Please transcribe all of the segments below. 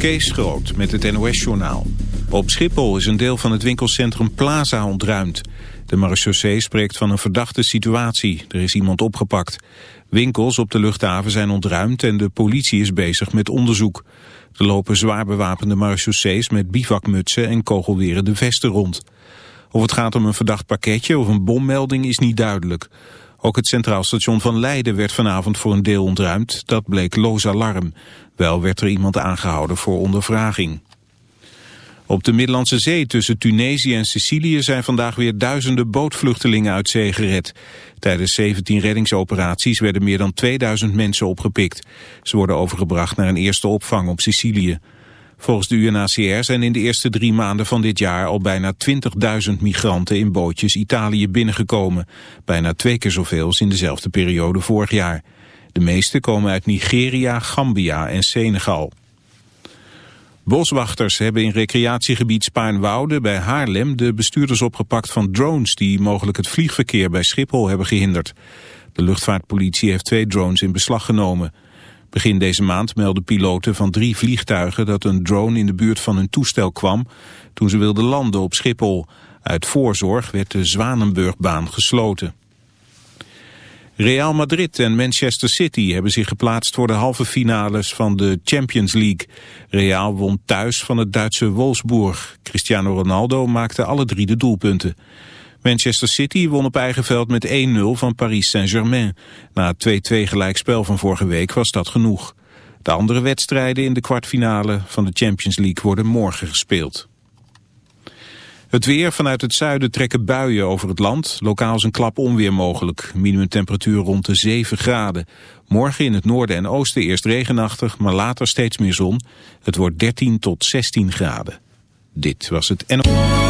Kees Groot met het NOS-journaal. Op Schiphol is een deel van het winkelcentrum Plaza ontruimd. De marechaussee spreekt van een verdachte situatie. Er is iemand opgepakt. Winkels op de luchthaven zijn ontruimd en de politie is bezig met onderzoek. Er lopen zwaar bewapende marechaussees met bivakmutsen en kogelwerende vesten rond. Of het gaat om een verdacht pakketje of een bommelding is niet duidelijk. Ook het Centraal Station van Leiden werd vanavond voor een deel ontruimd. Dat bleek loos alarm. Wel werd er iemand aangehouden voor ondervraging. Op de Middellandse Zee tussen Tunesië en Sicilië zijn vandaag weer duizenden bootvluchtelingen uit zee gered. Tijdens 17 reddingsoperaties werden meer dan 2000 mensen opgepikt. Ze worden overgebracht naar een eerste opvang op Sicilië. Volgens de UNHCR zijn in de eerste drie maanden van dit jaar al bijna 20.000 migranten in bootjes Italië binnengekomen. Bijna twee keer zoveel als in dezelfde periode vorig jaar. De meeste komen uit Nigeria, Gambia en Senegal. Boswachters hebben in recreatiegebied Spaarnwoude bij Haarlem de bestuurders opgepakt van drones die mogelijk het vliegverkeer bij Schiphol hebben gehinderd. De luchtvaartpolitie heeft twee drones in beslag genomen. Begin deze maand meldden piloten van drie vliegtuigen dat een drone in de buurt van hun toestel kwam toen ze wilden landen op Schiphol. Uit voorzorg werd de Zwanenburgbaan gesloten. Real Madrid en Manchester City hebben zich geplaatst voor de halve finales van de Champions League. Real won thuis van het Duitse Wolfsburg. Cristiano Ronaldo maakte alle drie de doelpunten. Manchester City won op eigen veld met 1-0 van Paris Saint-Germain. Na het 2-2 gelijkspel van vorige week was dat genoeg. De andere wedstrijden in de kwartfinale van de Champions League worden morgen gespeeld. Het weer vanuit het zuiden trekken buien over het land. Lokaal een klap onweer mogelijk. Minimumtemperatuur rond de 7 graden. Morgen in het noorden en oosten eerst regenachtig, maar later steeds meer zon. Het wordt 13 tot 16 graden. Dit was het NO.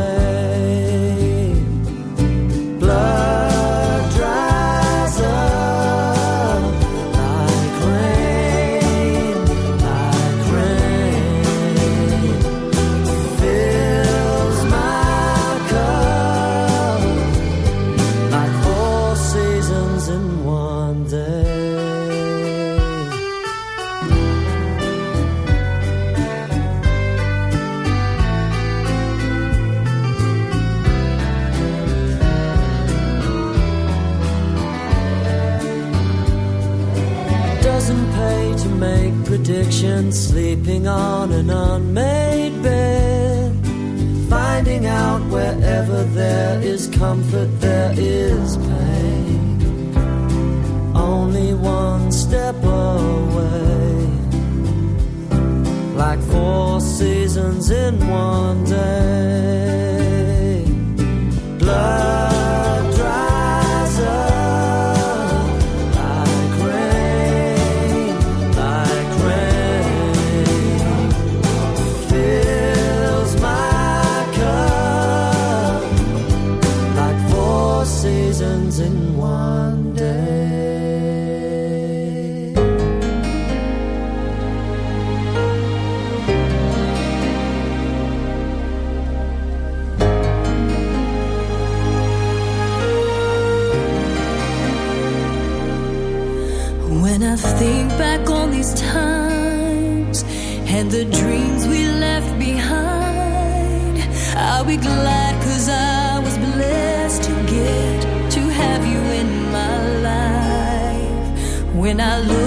when I look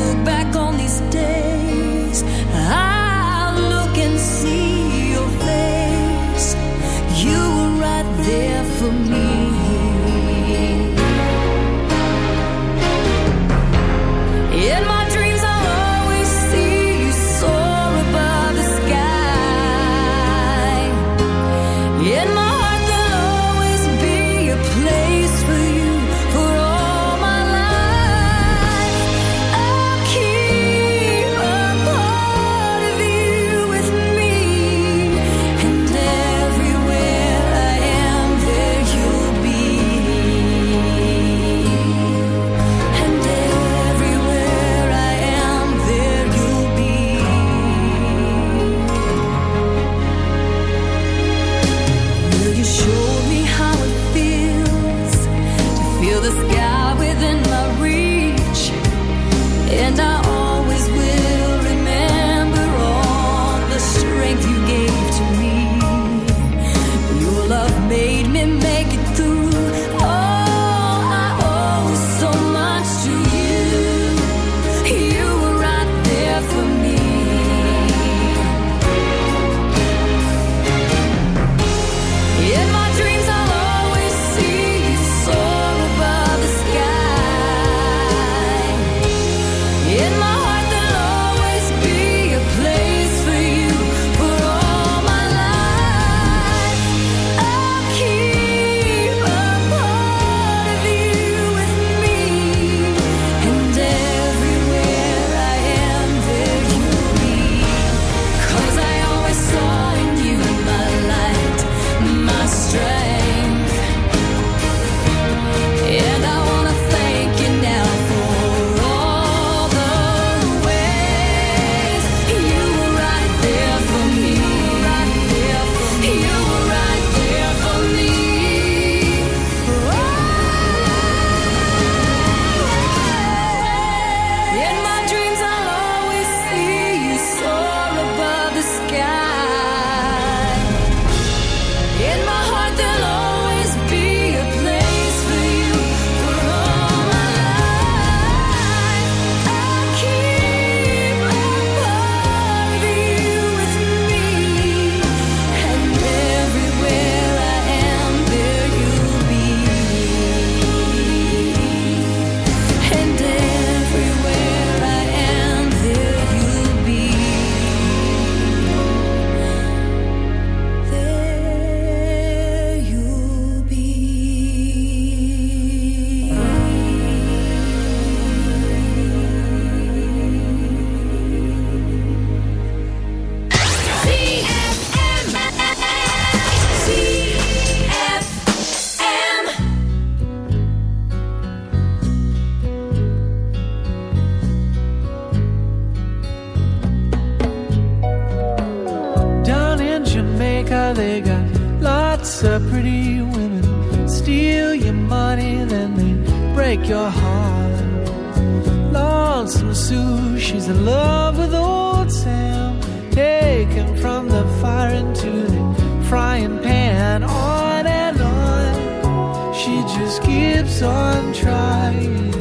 She just keeps on trying.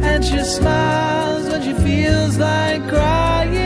And she smiles when she feels like crying.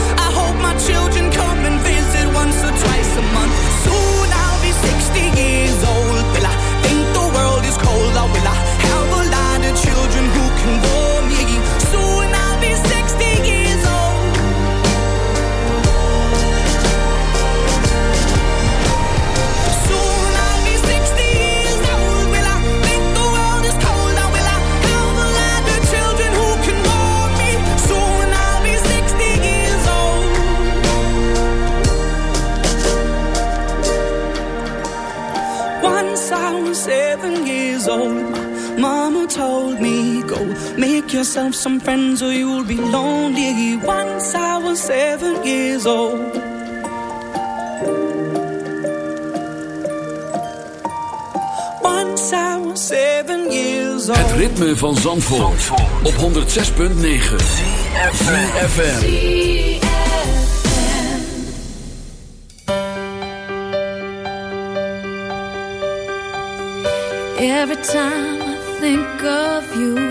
Yourself some friends or you'll be lonely. Once I was seven years old. Once I was seven years old. Het ritme van Zandvoort, op 106.9 FM. Every time I think of you,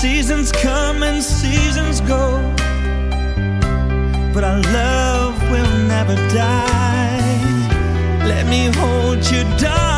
Seasons come and seasons go But our love will never die. Let me hold you, darling.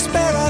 despair